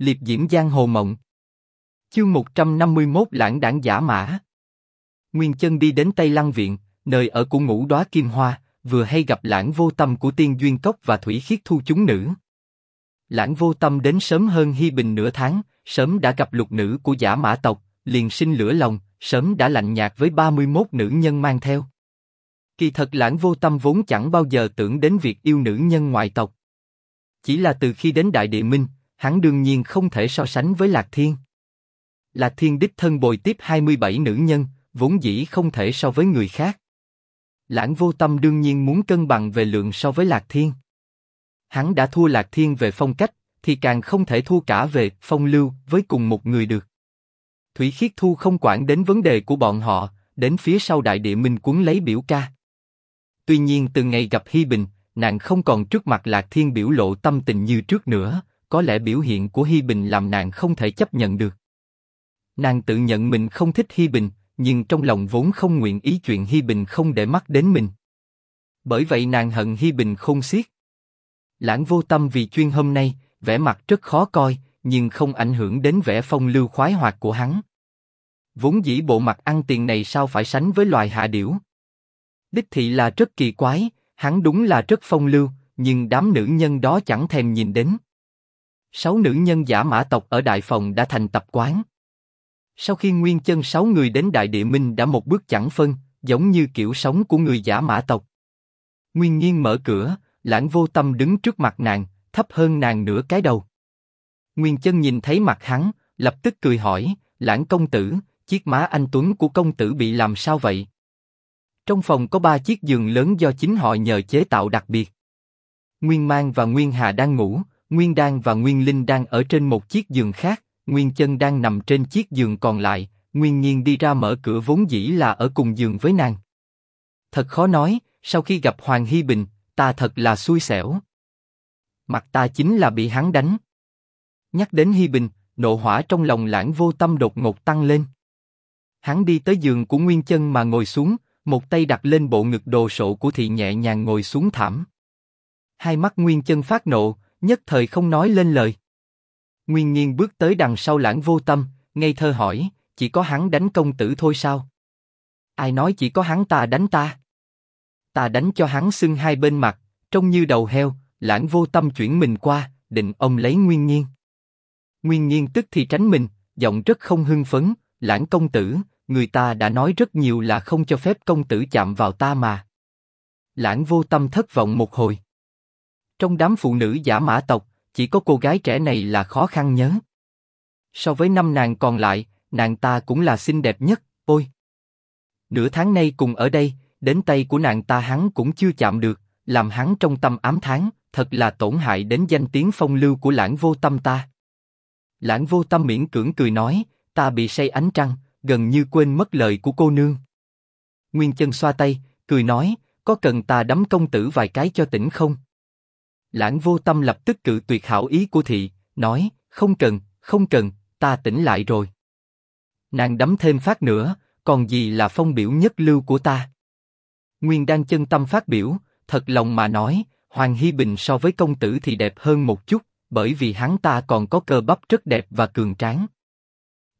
liệp diễm giang hồ mộng. Chương 151 lãng đảng giả mã. Nguyên chân đi đến Tây Lăng Viện, nơi ở của ngũ đóa kim hoa, vừa hay gặp lãng vô tâm của tiên duyên cốc và thủy khiết thu chúng nữ. Lãng vô tâm đến sớm hơn Hi Bình nửa tháng, sớm đã gặp lục nữ của giả mã tộc, liền sinh lửa lòng, sớm đã lạnh nhạt với 31 nữ nhân mang theo. Kỳ thật lãng vô tâm vốn chẳng bao giờ tưởng đến việc yêu nữ nhân ngoại tộc. Chỉ là từ khi đến Đại Địa Minh, hắn đương nhiên không thể so sánh với Lạc Thiên. Lạc Thiên đích thân bồi tiếp 27 nữ nhân, vốn dĩ không thể so với người khác. Lãng vô tâm đương nhiên muốn cân bằng về lượng so với Lạc Thiên. Hắn đã thua Lạc Thiên về phong cách, thì càng không thể thua cả về phong lưu với cùng một người được. Thủy Khiết Thu không quản đến vấn đề của bọn họ, đến phía sau đại địa minh cuốn lấy biểu ca. Tuy nhiên từ ngày gặp Hi Bình, nàng không còn trước mặt Lạc Thiên biểu lộ tâm tình như trước nữa, có lẽ biểu hiện của Hi Bình làm nàng không thể chấp nhận được. Nàng tự nhận mình không thích Hi Bình, nhưng trong lòng vốn không nguyện ý chuyện Hi Bình không để mắt đến mình. Bởi vậy nàng hận Hi Bình khôn xiết. Lãng vô tâm vì chuyên hôm nay, vẻ mặt rất khó coi, nhưng không ảnh hưởng đến vẻ phong lưu khoái hoạt của hắn. Vốn dĩ bộ mặt ăn tiền này sao phải sánh với loài hạ điểu? Đích thị là rất kỳ quái, hắn đúng là rất phong lưu, nhưng đám nữ nhân đó chẳng thèm nhìn đến. Sáu nữ nhân giả mã tộc ở đại phòng đã thành tập quán. Sau khi nguyên chân sáu người đến đại địa minh đã một bước chẳng phân, giống như kiểu sống của người giả mã tộc. Nguyên nhiên mở cửa, lãng vô tâm đứng trước mặt nàng, thấp hơn nàng nửa cái đầu. Nguyên chân nhìn thấy mặt hắn, lập tức cười hỏi, lãng công tử, chiếc má anh tuấn của công tử bị làm sao vậy? Trong phòng có ba chiếc giường lớn do chính họ nhờ chế tạo đặc biệt. Nguyên Mang và Nguyên Hà đang ngủ, Nguyên Đan và Nguyên Linh đang ở trên một chiếc giường khác, Nguyên Chân đang nằm trên chiếc giường còn lại, Nguyên Nhiên đi ra mở cửa vốn dĩ là ở cùng giường với nàng. Thật khó nói, sau khi gặp Hoàng Hy Bình, ta thật là xui xẻo. Mặt ta chính là bị hắn đánh. Nhắc đến Hy Bình, nộ hỏa trong lòng lãng vô tâm đột ngột tăng lên. Hắn đi tới giường của Nguyên Chân mà ngồi xuống, một tay đặt lên bộ ngực đồ sộ của thị nhẹ nhàng ngồi xuống thảm. Hai mắt Nguyên Chân phát nộ, nhất thời không nói lên lời. Nguyên Nhiên bước tới đằng sau lãng vô tâm, ngây thơ hỏi, chỉ có hắn đánh công tử thôi sao? Ai nói chỉ có hắn ta đánh ta? Ta đánh cho hắn sưng hai bên mặt, trông như đầu heo, lãng vô tâm chuyển mình qua, định ông lấy Nguyên Nhiên. Nguyên Nhiên tức thì tránh mình, giọng rất không hưng phấn, lãng công tử, người ta đã nói rất nhiều là không cho phép công tử chạm vào ta mà. Lãng vô tâm thất vọng một hồi. Trong đám phụ nữ giả mã tộc, chỉ có cô gái trẻ này là khó khăn nhớ. So với năm nàng còn lại, nàng ta cũng là xinh đẹp nhất, ôi. Nửa tháng nay cùng ở đây, đến tay của nàng ta hắn cũng chưa chạm được, làm hắn trong tâm ám thán, thật là tổn hại đến danh tiếng phong lưu của lãng vô tâm ta. Lãng vô tâm miễn cưỡng cười nói, ta bị say ánh trăng, gần như quên mất lời của cô nương. Nguyên chân xoa tay, cười nói, có cần ta đấm công tử vài cái cho tỉnh không? Lãng vô tâm lập tức cự tuyệt hảo ý của thị, nói, không cần, không cần, ta tỉnh lại rồi. Nàng đấm thêm phát nữa, còn gì là phong biểu nhất lưu của ta? Nguyên đang chân tâm phát biểu, thật lòng mà nói, Hoàng Hy Bình so với công tử thì đẹp hơn một chút, bởi vì hắn ta còn có cơ bắp rất đẹp và cường tráng.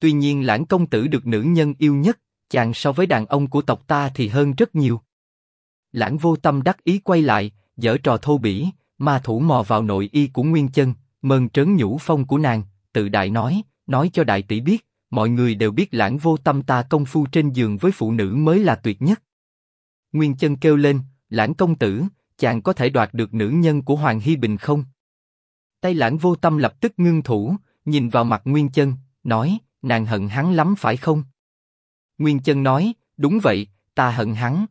Tuy nhiên lãng công tử được nữ nhân yêu nhất, chàng so với đàn ông của tộc ta thì hơn rất nhiều. Lãng vô tâm đắc ý quay lại, dở trò thô bỉ, ma thủ mò vào nội y của Nguyên Chân, mơn trớn nhũ phong của nàng, tự đại nói, nói cho đại tỷ biết, mọi người đều biết lãng vô tâm ta công phu trên giường với phụ nữ mới là tuyệt nhất. Nguyên Chân kêu lên, lãng công tử, chàng có thể đoạt được nữ nhân của Hoàng Hy Bình không? Tay lãng vô tâm lập tức ngưng thủ, nhìn vào mặt Nguyên Chân, nói, nàng hận hắn lắm phải không? Nguyên Chân nói, đúng vậy, ta hận hắn.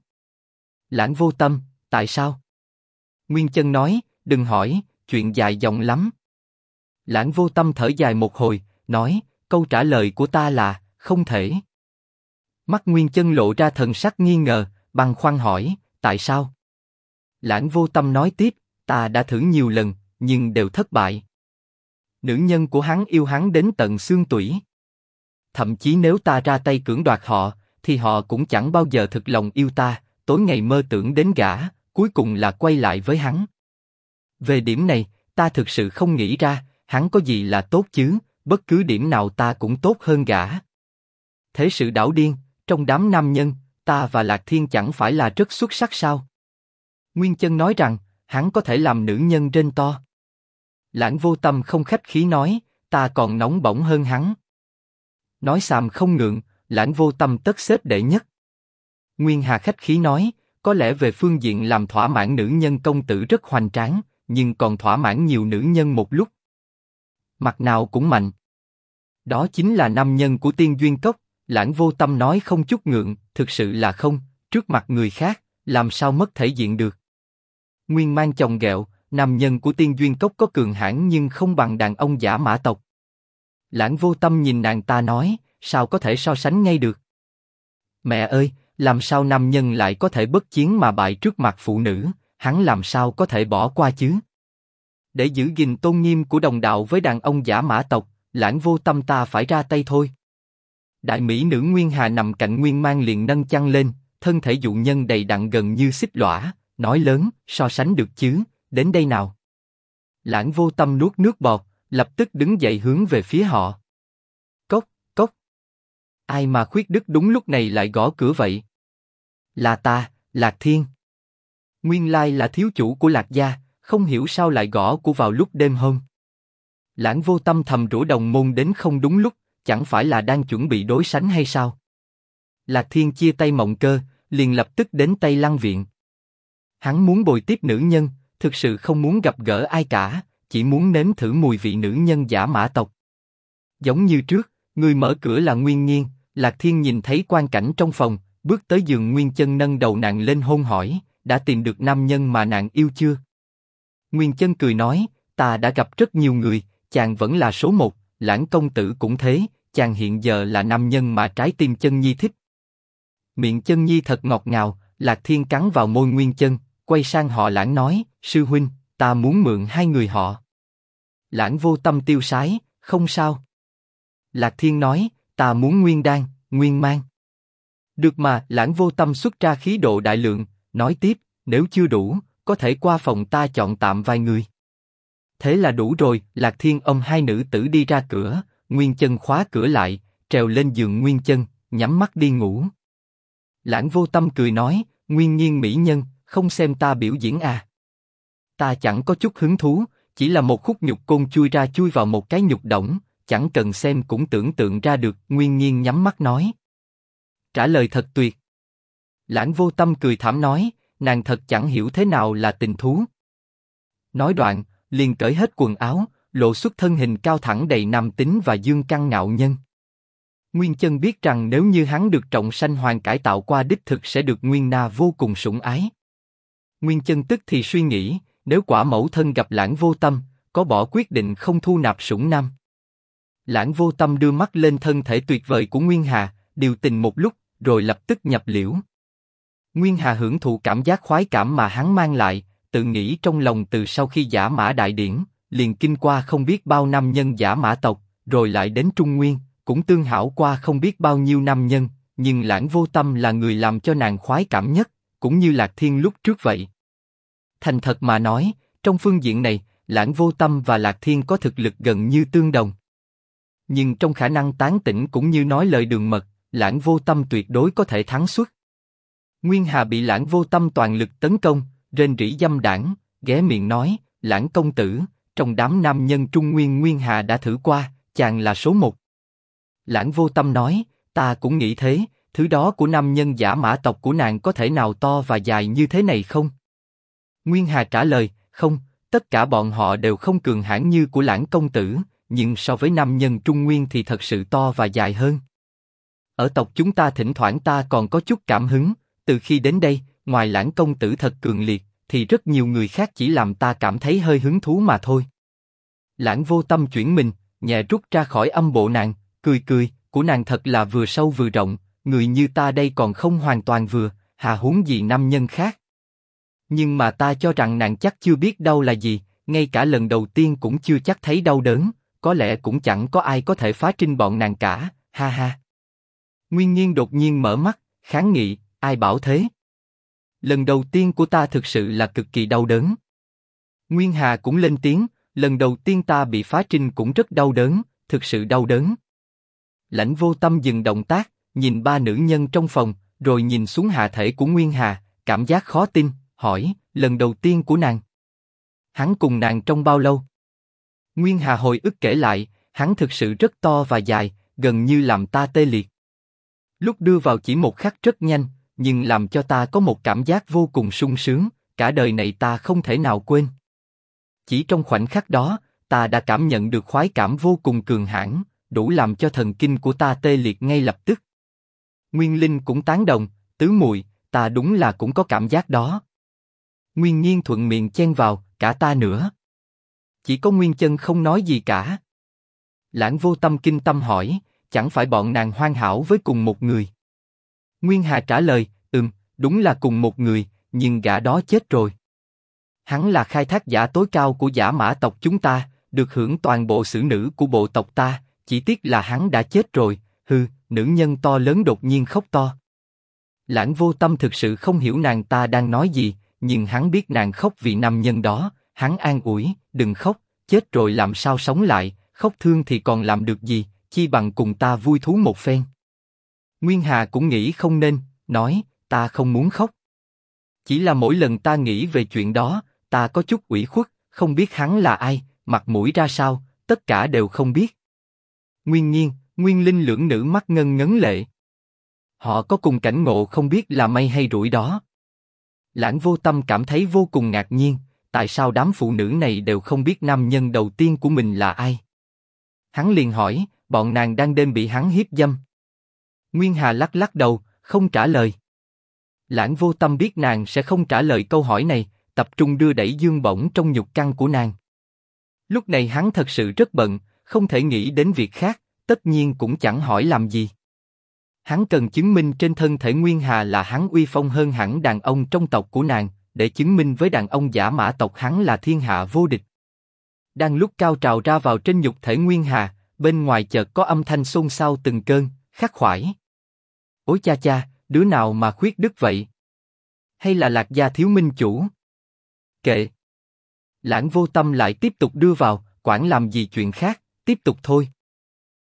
Lãng vô tâm, tại sao? Nguyên Chân nói, đừng hỏi, chuyện dài dòng lắm. Lãng vô tâm thở dài một hồi, nói, câu trả lời của ta là, không thể. Mắt Nguyên Chân lộ ra thần sắc nghi ngờ, băng khoăn hỏi, tại sao? Lãng vô tâm nói tiếp, ta đã thử nhiều lần, nhưng đều thất bại. Nữ nhân của hắn yêu hắn đến tận xương tủy. Thậm chí nếu ta ra tay cưỡng đoạt họ, thì họ cũng chẳng bao giờ thực lòng yêu ta, tối ngày mơ tưởng đến gã, cuối cùng là quay lại với hắn. Về điểm này, ta thực sự không nghĩ ra, hắn có gì là tốt chứ, bất cứ điểm nào ta cũng tốt hơn gã. Thế sự đảo điên, trong đám nam nhân, ta và Lạc Thiên chẳng phải là rất xuất sắc sao? Nguyên Chân nói rằng, hắn có thể làm nữ nhân trên to. Lãng vô tâm không khách khí nói, ta còn nóng bỏng hơn hắn. Nói xàm không ngượng, lãng vô tâm tất xếp đệ nhất. Nguyên Hà khách khí nói, có lẽ về phương diện làm thỏa mãn nữ nhân công tử rất hoành tráng, nhưng còn thỏa mãn nhiều nữ nhân một lúc. Mặt nào cũng mạnh. Đó chính là nam nhân của tiên duyên cốc, lãng vô tâm nói không chút ngượng, thực sự là không, trước mặt người khác, làm sao mất thể diện được. Nguyên mang chồng ghẹo, nam nhân của tiên duyên cốc có cường hãn nhưng không bằng đàn ông giả mã tộc. Lãng vô tâm nhìn nàng ta nói, sao có thể so sánh ngay được? Mẹ ơi, làm sao nam nhân lại có thể bất chiến mà bại trước mặt phụ nữ, hắn làm sao có thể bỏ qua chứ? Để giữ gìn tôn nghiêm của đồng đạo với đàn ông giả mã tộc, lãng vô tâm ta phải ra tay thôi. Đại mỹ nữ Nguyên Hà nằm cạnh Nguyên Mang liền nâng chăn lên, thân thể dụ nhân đầy đặn gần như xích lõa, nói lớn, so sánh được chứ, đến đây nào. Lãng vô tâm nuốt nước bọt, lập tức đứng dậy hướng về phía họ. Cốc, cốc. Ai mà khuyết đức đúng lúc này lại gõ cửa vậy? Là ta, Lạc Thiên. Nguyên lai là thiếu chủ của Lạc gia, không hiểu sao lại gõ của vào lúc đêm hôm. Lãng vô tâm thầm rủ đồng môn đến không đúng lúc, chẳng phải là đang chuẩn bị đối sánh hay sao? Lạc Thiên chia tay mộng cơ, liền lập tức đến Tây Lăng viện. Hắn muốn bồi tiếp nữ nhân, thực sự không muốn gặp gỡ ai cả, chỉ muốn nếm thử mùi vị nữ nhân giả mã tộc. Giống như trước, người mở cửa là Nguyên Nhiên, Lạc Thiên nhìn thấy quan cảnh trong phòng, bước tới giường Nguyên Chân nâng đầu nàng lên hôn hỏi, đã tìm được nam nhân mà nàng yêu chưa? Nguyên Chân cười nói, ta đã gặp rất nhiều người, chàng vẫn là số một, lãng công tử cũng thế, chàng hiện giờ là nam nhân mà trái tim chân nhi thích. Miệng chân nhi thật ngọt ngào, lạc thiên cắn vào môi nguyên chân, quay sang họ lãng nói, sư huynh, ta muốn mượn hai người họ. Lãng vô tâm tiêu sái, không sao. Lạc thiên nói, ta muốn nguyên đan, nguyên mang. Được mà, lãng vô tâm xuất ra khí độ đại lượng, nói tiếp, nếu chưa đủ, có thể qua phòng ta chọn tạm vài người. Thế là đủ rồi, Lạc Thiên ôm hai nữ tử đi ra cửa, Nguyên Chân khóa cửa lại, trèo lên giường Nguyên Chân, nhắm mắt đi ngủ. Lãng Vô Tâm cười nói, Nguyên Nhiên mỹ nhân, không xem ta biểu diễn à? Ta chẳng có chút hứng thú, chỉ là một khúc nhục côn chui ra chui vào một cái nhục động, chẳng cần xem cũng tưởng tượng ra được. Nguyên Nhiên nhắm mắt nói, trả lời thật tuyệt. Lãng Vô Tâm cười thảm nói, nàng thật chẳng hiểu thế nào là tình thú. Nói đoạn, liền cởi hết quần áo, lộ xuất thân hình cao thẳng đầy nam tính và dương căng ngạo nhân. Nguyên chân biết rằng nếu như hắn được trọng sanh hoàng cải tạo qua đích thực sẽ được Nguyên Na vô cùng sủng ái. Nguyên chân tức thì suy nghĩ, nếu quả mẫu thân gặp lãng vô tâm, có bỏ quyết định không thu nạp sủng nam. Lãng vô tâm đưa mắt lên thân thể tuyệt vời của Nguyên Hà, điều tình một lúc, rồi lập tức nhập liễu. Nguyên Hà hưởng thụ cảm giác khoái cảm mà hắn mang lại, tự nghĩ trong lòng từ sau khi giả mã đại điển, liền kinh qua không biết bao năm nhân giả mã tộc, rồi lại đến Trung Nguyên, cũng tương hảo qua không biết bao nhiêu năm nhân, nhưng lãng vô tâm là người làm cho nàng khoái cảm nhất, cũng như lạc thiên lúc trước vậy. Thành thật mà nói, trong phương diện này, lãng vô tâm và lạc thiên có thực lực gần như tương đồng. Nhưng trong khả năng tán tỉnh cũng như nói lời đường mật, lãng vô tâm tuyệt đối có thể thắng suất. Nguyên Hà bị lãng vô tâm toàn lực tấn công, rên rỉ dâm đảng, ghé miệng nói, lãng công tử, trong đám nam nhân Trung Nguyên Nguyên Hà đã thử qua, chàng là số một. Lãng vô tâm nói, ta cũng nghĩ thế, thứ đó của nam nhân giả mã tộc của nàng có thể nào to và dài như thế này không? Nguyên Hà trả lời, không, tất cả bọn họ đều không cường hãn như của lãng công tử, nhưng so với nam nhân Trung Nguyên thì thật sự to và dài hơn. Ở tộc chúng ta thỉnh thoảng ta còn có chút cảm hứng, từ khi đến đây, ngoài lãng công tử thật cường liệt, thì rất nhiều người khác chỉ làm ta cảm thấy hơi hứng thú mà thôi. Lãng vô tâm chuyển mình, nhẹ rút ra khỏi âm bộ nàng, cười cười, của nàng thật là vừa sâu vừa rộng, người như ta đây còn không hoàn toàn vừa, hà huống gì nam nhân khác. Nhưng mà ta cho rằng nàng chắc chưa biết đau là gì, ngay cả lần đầu tiên cũng chưa chắc thấy đau đớn, có lẽ cũng chẳng có ai có thể phá trinh bọn nàng cả, ha ha. Nguyên Nhiên đột nhiên mở mắt, kháng nghị, ai bảo thế? Lần đầu tiên của ta thực sự là cực kỳ đau đớn. Nguyên Hà cũng lên tiếng, lần đầu tiên ta bị phá trinh cũng rất đau đớn, thực sự đau đớn. Lãnh vô tâm dừng động tác, nhìn ba nữ nhân trong phòng, rồi nhìn xuống hạ thể của Nguyên Hà, cảm giác khó tin, hỏi, lần đầu tiên của nàng. Hắn cùng nàng trong bao lâu? Nguyên Hà hồi ức kể lại, hắn thực sự rất to và dài, gần như làm ta tê liệt. Lúc đưa vào chỉ một khắc rất nhanh, nhưng làm cho ta có một cảm giác vô cùng sung sướng, cả đời này ta không thể nào quên. Chỉ trong khoảnh khắc đó, ta đã cảm nhận được khoái cảm vô cùng cường hãn, đủ làm cho thần kinh của ta tê liệt ngay lập tức. Nguyên Linh cũng tán đồng, tứ muội, ta đúng là cũng có cảm giác đó. Nguyên Nhiên thuận miệng chen vào, cả ta nữa. Chỉ có Nguyên Chân không nói gì cả. Lãng vô tâm kinh tâm hỏi, chẳng phải bọn nàng hoan hảo với cùng một người. Nguyên Hà trả lời, ừm, đúng là cùng một người, nhưng gã đó chết rồi. Hắn là khai thác giả tối cao của giả mã tộc chúng ta, được hưởng toàn bộ sử nữ của bộ tộc ta, chỉ tiếc là hắn đã chết rồi, hừ, nữ nhân to lớn đột nhiên khóc to. Lãng vô tâm thực sự không hiểu nàng ta đang nói gì, nhưng hắn biết nàng khóc vì nam nhân đó, hắn an ủi, đừng khóc, chết rồi làm sao sống lại, khóc thương thì còn làm được gì, chi bằng cùng ta vui thú một phen. Nguyên Hà cũng nghĩ không nên, nói, ta không muốn khóc. Chỉ là mỗi lần ta nghĩ về chuyện đó, ta có chút ủy khuất, không biết hắn là ai, mặt mũi ra sao, tất cả đều không biết. Nguyên nhiên, Nguyên Linh lưỡng nữ mắt ngân ngấn lệ. Họ có cùng cảnh ngộ không biết là may hay rủi đó. Lãng vô tâm cảm thấy vô cùng ngạc nhiên, tại sao đám phụ nữ này đều không biết nam nhân đầu tiên của mình là ai? Hắn liền hỏi, bọn nàng đang đêm bị hắn hiếp dâm. Nguyên Hà lắc lắc đầu, không trả lời. Lãng vô tâm biết nàng sẽ không trả lời câu hỏi này, tập trung đưa đẩy dương bổng trong nhục căn của nàng. Lúc này hắn thật sự rất bận, không thể nghĩ đến việc khác, tất nhiên cũng chẳng hỏi làm gì. Hắn cần chứng minh trên thân thể Nguyên Hà là hắn uy phong hơn hẳn đàn ông trong tộc của nàng, để chứng minh với đàn ông giả mã tộc hắn là thiên hạ vô địch. Đang lúc cao trào ra vào trên nhục thể Nguyên Hà, bên ngoài chợt có âm thanh xôn xao từng cơn, khắc khoải. Ôi cha cha, đứa nào mà khuyết đức vậy? Hay là lạc gia thiếu minh chủ? Kệ. Lãng vô tâm lại tiếp tục đưa vào, quản làm gì chuyện khác, tiếp tục thôi.